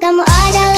Como olha